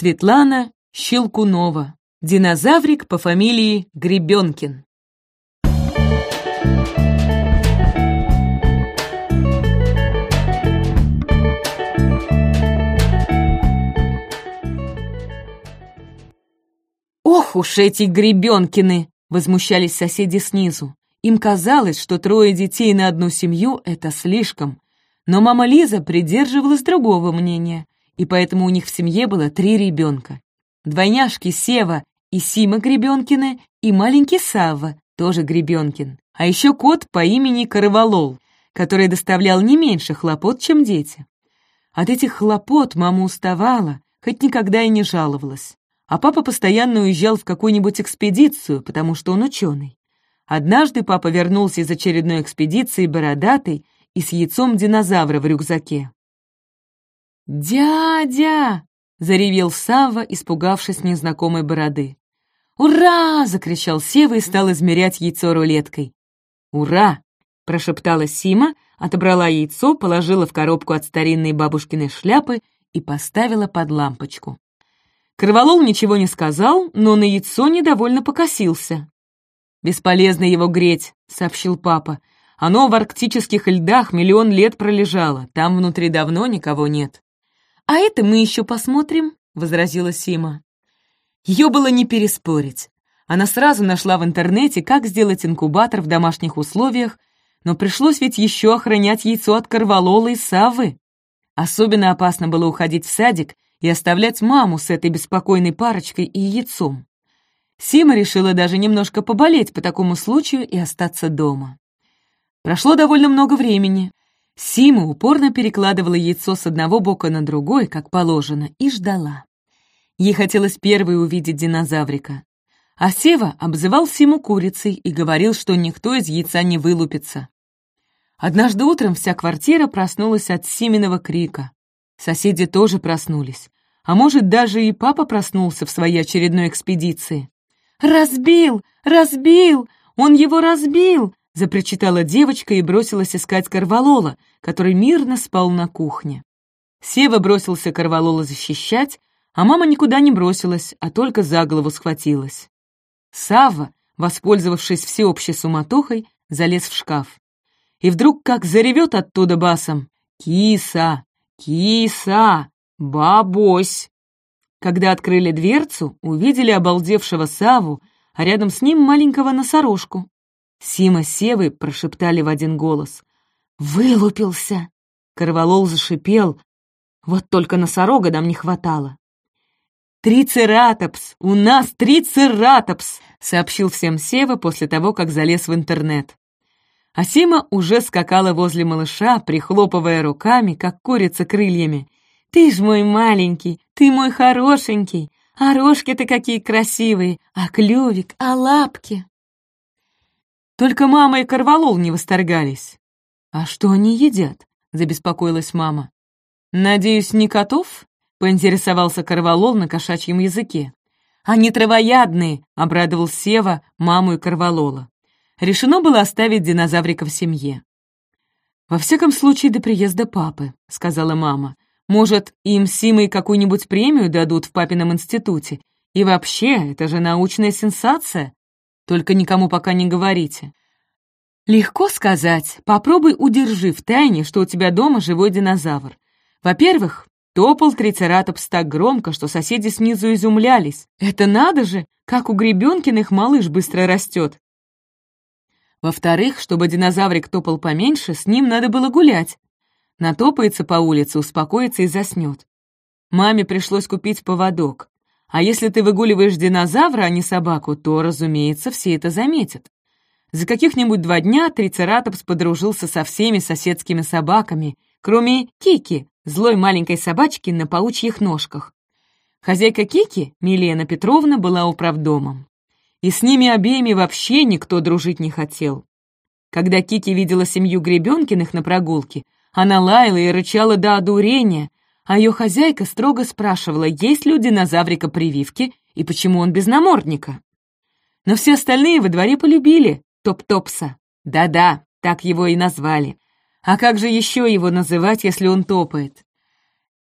Светлана Щелкунова. Динозаврик по фамилии Гребенкин. «Ох уж эти Гребенкины!» — возмущались соседи снизу. Им казалось, что трое детей на одну семью — это слишком. Но мама Лиза придерживалась другого мнения, и поэтому у них в семье было три ребенка. Двойняшки Сева и Сима Гребенкины и маленький Савва, тоже Гребенкин. А еще кот по имени Карвалол, который доставлял не меньше хлопот, чем дети. От этих хлопот мама уставала, хоть никогда и не жаловалась. А папа постоянно уезжал в какую-нибудь экспедицию, потому что он ученый. Однажды папа вернулся из очередной экспедиции бородатый и с яйцом динозавра в рюкзаке. «Дядя!» — заревел Савва, испугавшись незнакомой бороды. «Ура!» — закричал Сева и стал измерять яйцо рулеткой. «Ура!» — прошептала Сима, отобрала яйцо, положила в коробку от старинной бабушкиной шляпы и поставила под лампочку. Кроволол ничего не сказал, но на яйцо недовольно покосился. «Бесполезно его греть», — сообщил папа. «Оно в арктических льдах миллион лет пролежало, там внутри давно никого нет». «А это мы еще посмотрим», — возразила Сима. Ее было не переспорить. Она сразу нашла в интернете, как сделать инкубатор в домашних условиях, но пришлось ведь еще охранять яйцо от корвалола и савы. Особенно опасно было уходить в садик и оставлять маму с этой беспокойной парочкой и яйцом. Сима решила даже немножко поболеть по такому случаю и остаться дома. Прошло довольно много времени. Сима упорно перекладывала яйцо с одного бока на другой, как положено, и ждала. Ей хотелось первой увидеть динозаврика. А Сева обзывал Симу курицей и говорил, что никто из яйца не вылупится. Однажды утром вся квартира проснулась от Симиного крика. Соседи тоже проснулись. А может, даже и папа проснулся в своей очередной экспедиции. «Разбил! Разбил! Он его разбил!» — запричитала девочка и бросилась искать Карвалола, который мирно спал на кухне. Сева бросился Карвалола защищать, а мама никуда не бросилась, а только за голову схватилась. Савва, воспользовавшись всеобщей суматохой, залез в шкаф. И вдруг как заревет оттуда басом «Киса! Киса! Бабось!» Когда открыли дверцу, увидели обалдевшего Саву, а рядом с ним маленького носорожку. Сима с Севой прошептали в один голос. «Вылупился!» Корвалол зашипел. Вот только носорога нам не хватало. «Трицератопс! У нас трицератопс!» — сообщил всем Сева после того, как залез в интернет. А Сима уже скакала возле малыша, прихлопывая руками, как курица крыльями. «Ты ж мой маленький, ты мой хорошенький, а рожки-то какие красивые, а клювик, а лапки!» Только мама и Карвалол не восторгались. «А что они едят?» — забеспокоилась мама. «Надеюсь, не котов?» — поинтересовался Карвалол на кошачьем языке. «Они травоядные!» — обрадовал Сева маму и Карвалола. Решено было оставить динозаврика в семье. «Во всяком случае, до приезда папы», — сказала мама. Может, им с Симой какую-нибудь премию дадут в папином институте? И вообще, это же научная сенсация. Только никому пока не говорите. Легко сказать. Попробуй удержи в тайне, что у тебя дома живой динозавр. Во-первых, топал трицератопс так громко, что соседи снизу изумлялись. Это надо же, как у Гребенкиных малыш быстро растет. Во-вторых, чтобы динозаврик топал поменьше, с ним надо было гулять, Натопается по улице, успокоится и заснет. Маме пришлось купить поводок. А если ты выгуливаешь динозавра, а не собаку, то, разумеется, все это заметят. За каких-нибудь два дня Трицератопс подружился со всеми соседскими собаками, кроме Кики, злой маленькой собачки на паучьих ножках. Хозяйка Кики, Милена Петровна, была управдомом. И с ними обеими вообще никто дружить не хотел. Когда Кики видела семью Гребенкиных на прогулке, она лаяла и рычала до одурения, а ее хозяйка строго спрашивала, есть ли у динозаврика прививки и почему он без намордника. Но все остальные во дворе полюбили Топ-Топса. Да-да, так его и назвали. А как же еще его называть, если он топает?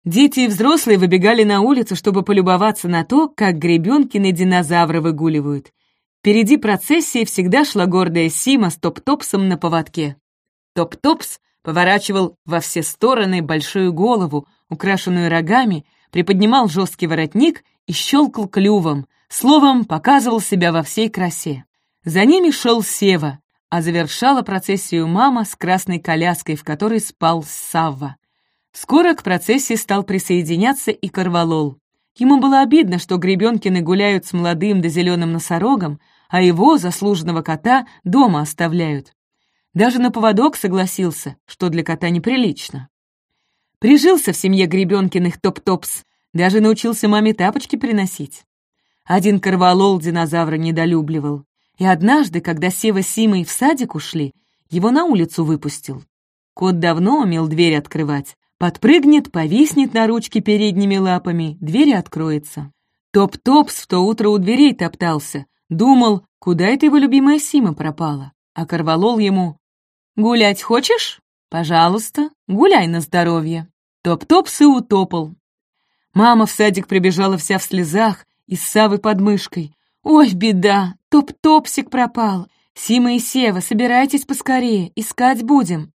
Дети и взрослые выбегали на улицу, чтобы полюбоваться на то, как гребенкины динозавры выгуливают. Впереди процессии всегда шла гордая Сима с топ-топсом на поводке. Топ-топс поворачивал во все стороны большую голову, украшенную рогами, приподнимал жесткий воротник и щелкал клювом, словом, показывал себя во всей красе. За ними шел Сева, а завершала процессию мама с красной коляской, в которой спал Савва. Скоро к процессии стал присоединяться и Корвалол. Ему было обидно, что Гребенкины гуляют с молодым да зеленым носорогом, а его, заслуженного кота, дома оставляют. Даже на поводок согласился, что для кота неприлично. Прижился в семье Гребенкиных топ-топс, даже научился маме тапочки приносить. Один корвалол динозавра недолюбливал, и однажды, когда Сева с Симой в садик ушли, его на улицу выпустил. Кот давно умел дверь открывать, Подпрыгнет, повиснет на ручке передними лапами, дверь откроется. Топ-топс в то утро у дверей топтался. Думал, куда это его любимая Сима пропала. А Корвалол ему «Гулять хочешь? Пожалуйста, гуляй на здоровье». Топ-топс и утопал. Мама в садик прибежала вся в слезах и с Савой под мышкой. «Ой, беда! Топ-топсик пропал! Сима и Сева, собирайтесь поскорее, искать будем!»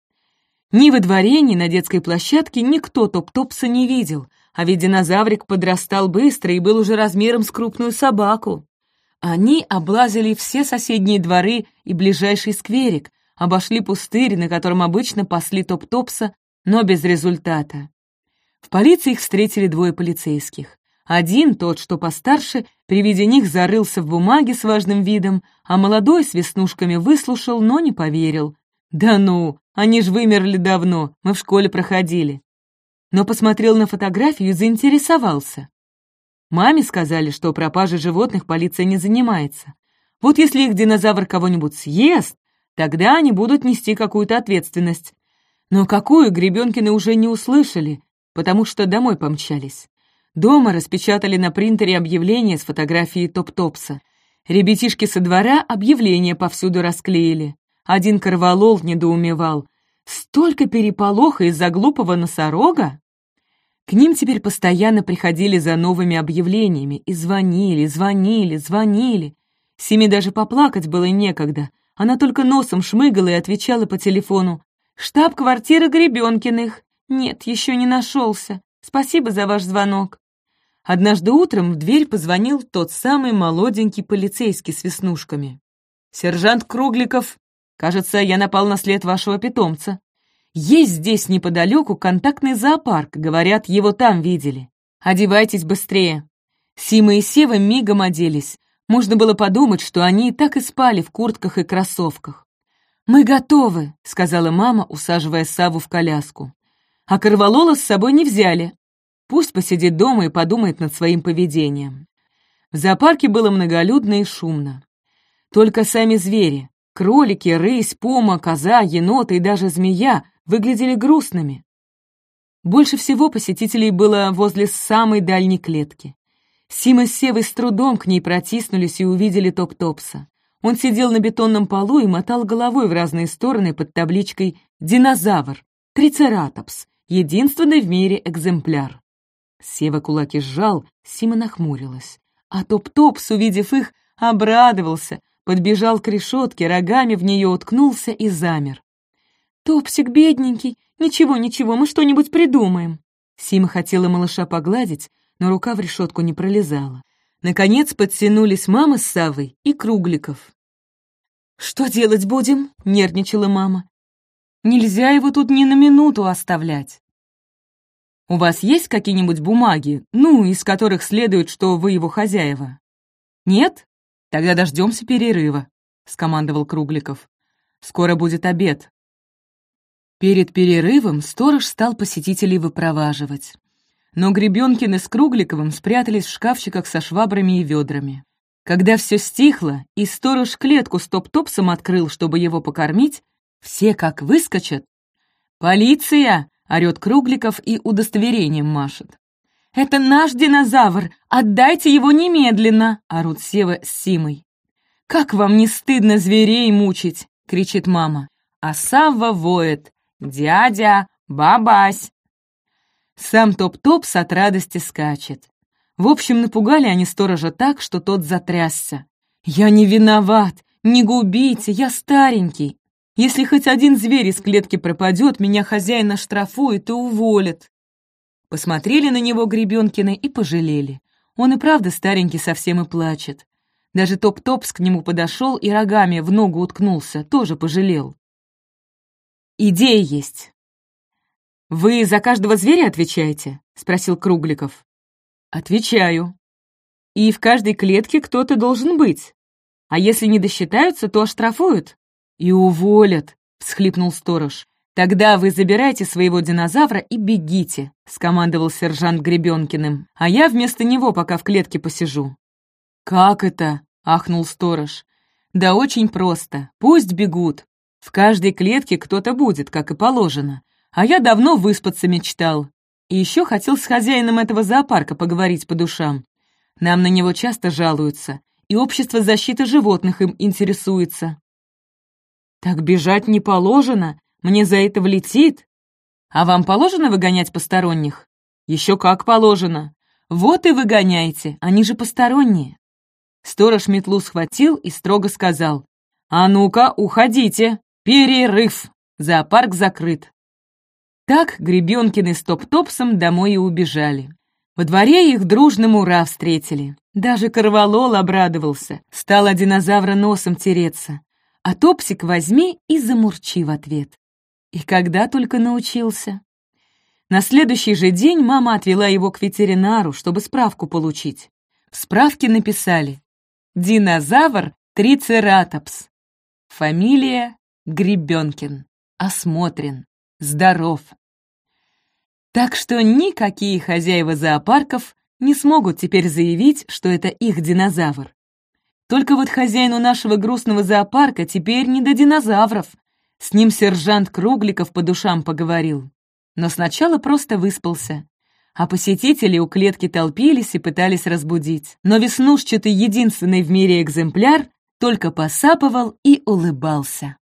Ни во дворе, ни на детской площадке никто топ-топса не видел, а ведь динозаврик подрастал быстро и был уже размером с крупную собаку. Они облазили все соседние дворы и ближайший скверик, обошли пустырь, на котором обычно пасли топ-топса, но без результата. В полиции их встретили двое полицейских. Один, тот, что постарше, при виде них зарылся в бумаге с важным видом, а молодой с веснушками выслушал, но не поверил. «Да ну, они ж вымерли давно, мы в школе проходили». Но посмотрел на фотографию и заинтересовался. Маме сказали, что пропажей животных полиция не занимается. Вот если их динозавр кого-нибудь съест, тогда они будут нести какую-то ответственность. Но какую Гребенкины уже не услышали, потому что домой помчались. Дома распечатали на принтере объявление с фотографией Топ-Топса. Ребятишки со двора объявления повсюду расклеили. Один корвалол недоумевал. Столько переполоха из-за глупого носорога? К ним теперь постоянно приходили за новыми объявлениями и звонили, звонили, звонили. Семи даже поплакать было некогда. Она только носом шмыгала и отвечала по телефону. «Штаб-квартира Гребенкиных. Нет, еще не нашелся. Спасибо за ваш звонок». Однажды утром в дверь позвонил тот самый молоденький полицейский с веснушками. «Сержант Кругликов, Кажется, я напал на след вашего питомца. Есть здесь неподалеку контактный зоопарк, говорят, его там видели. Одевайтесь быстрее». Сима и Сева мигом оделись. Можно было подумать, что они и так и спали в куртках и кроссовках. «Мы готовы», — сказала мама, усаживая Саву в коляску. «А Корвалола с собой не взяли. Пусть посидит дома и подумает над своим поведением». В зоопарке было многолюдно и шумно. Только сами звери, Кролики, рысь, пума, коза, енот и даже змея выглядели грустными. Больше всего посетителей было возле самой дальней клетки. Сима с Севой с трудом к ней протиснулись и увидели Топ-Топса. Он сидел на бетонном полу и мотал головой в разные стороны под табличкой «Динозавр», «Трицератопс», единственный в мире экземпляр. Сева кулаки сжал, Сима нахмурилась. А Топ-Топс, увидев их, обрадовался, подбежал к решетке, рогами в нее уткнулся и замер. «Топсик, бедненький, ничего-ничего, мы что-нибудь придумаем». Сима хотела малыша погладить, но рука в решетку не пролезала. Наконец подтянулись мама с Савой и Кругликов. «Что делать будем?» — нервничала мама. «Нельзя его тут ни на минуту оставлять». «У вас есть какие-нибудь бумаги, ну, из которых следует, что вы его хозяева?» «Нет? «Тогда дождемся перерыва», — скомандовал Кругликов. «Скоро будет обед». Перед перерывом сторож стал посетителей выпроваживать. Но Гребенкины с Кругликовым спрятались в шкафчиках со швабрами и ведрами. Когда все стихло, и сторож клетку с топ-топсом открыл, чтобы его покормить, все как выскочат. «Полиция!» — орёт Кругликов и удостоверением машет. «Это наш динозавр! Отдайте его немедленно!» — орут Сева с Симой. «Как вам не стыдно зверей мучить?» — кричит мама. А Савва воет. «Дядя! Бабась!» Сам Топ-Топс от радости скачет. В общем, напугали они сторожа так, что тот затрясся. «Я не виноват! Не губите! Я старенький! Если хоть один зверь из клетки пропадет, меня хозяин оштрафует и уволит!» Посмотрели на него Гребенкины и пожалели. Он и правда старенький совсем и плачет. Даже Топ-Топс к нему подошел и рогами в ногу уткнулся, тоже пожалел. «Идея есть!» «Вы за каждого зверя отвечаете?» — спросил Кругликов. «Отвечаю. И в каждой клетке кто-то должен быть. А если не досчитаются, то оштрафуют. И уволят», — всхлипнул сторож. «Тогда вы забирайте своего динозавра и бегите», — скомандовал сержант Гребенкиным. «А я вместо него пока в клетке посижу». «Как это?» — ахнул сторож. «Да очень просто. Пусть бегут. В каждой клетке кто-то будет, как и положено. А я давно выспаться мечтал. И еще хотел с хозяином этого зоопарка поговорить по душам. Нам на него часто жалуются, и общество защиты животных им интересуется. Так бежать не положено, мне за это влетит. А вам положено выгонять посторонних? Еще как положено. Вот и выгоняйте, они же посторонние. Сторож метлу схватил и строго сказал. «А ну-ка, уходите! Перерыв! Зоопарк закрыт!» Так Гребенкины с Топ-Топсом домой и убежали. Во дворе их дружным ура встретили. Даже Корвалол обрадовался, стал о динозавра носом тереться. А Топсик возьми и замурчи в ответ. И когда только научился. На следующий же день мама отвела его к ветеринару, чтобы справку получить. В справке написали «Динозавр Трицератопс». Фамилия Гребенкин. Осмотрен. Здоров. Так что никакие хозяева зоопарков не смогут теперь заявить, что это их динозавр. Только вот хозяину нашего грустного зоопарка теперь не до динозавров. С ним сержант Кругликов по душам поговорил. Но сначала просто выспался. А посетители у клетки толпились и пытались разбудить. Но веснушчатый единственный в мире экземпляр только посапывал и улыбался.